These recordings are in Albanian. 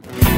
Thank you.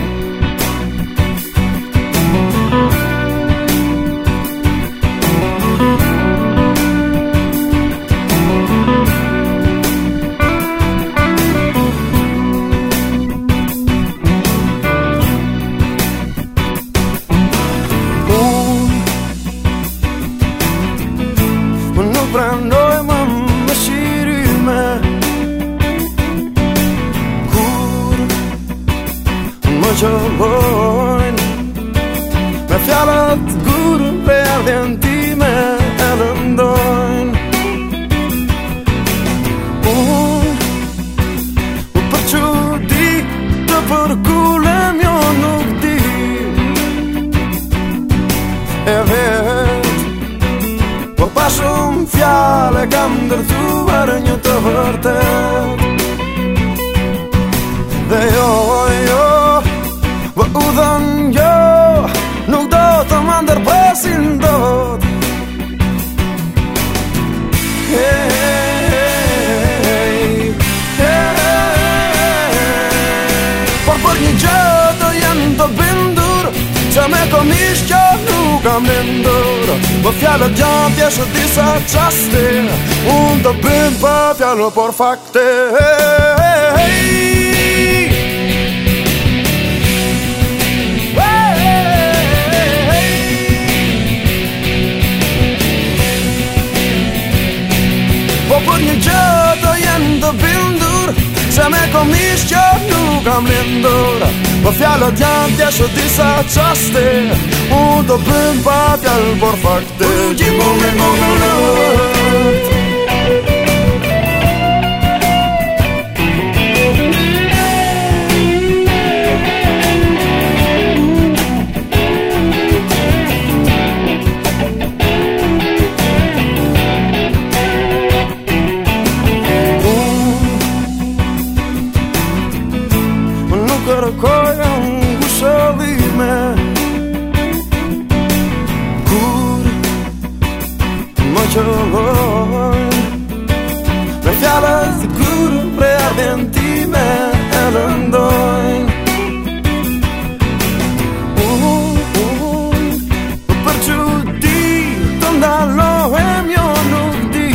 që vojnë Me fjallat guru për ardhjen time edhe ndojnë Unë u përqu di të përkullem jo nuk di E vetë Po pa shumë fjallë kam dërtuar një të vërtet si ndot Hey, hey, Por por një gjë të jem të bindur Që me të mishë që nuk kam bindur Po fjallë të jam pjeshë disa qasti Unë të bind për fjallë por fakte apoyado yendo vindur Se me komish që nuk kam lindur Po fjallot janë tjeshtë disa qaste Unë do bëm pa fjallë por fakte U gjimon e mongë Në fjallës Kërë prej arventime Elë ndoj Unë, unë Për që ti Të ndalohem Jo nuk ti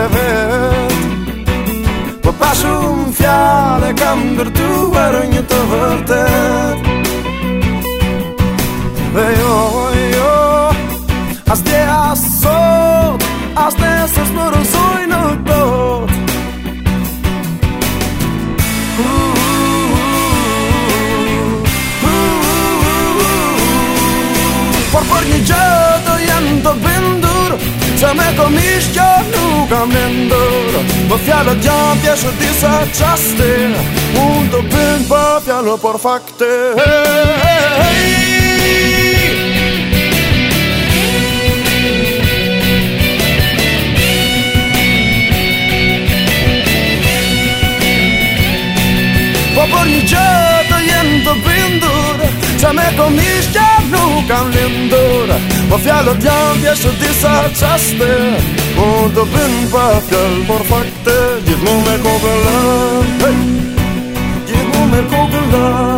E vetë Për po pashën fjallë Kam gërtuar një të vërtet E joj come comincia lunga mendora Bo fialo gjanë tjeshë disa qaste Unë të bënë pa fialo por fakte Po për një gjë të jenë të bindur Qa me komi szukam lindura Mafjalor djan jeszcze dysa czasty O to bym papiel fakte Give me me kogela Hey Give me me kogela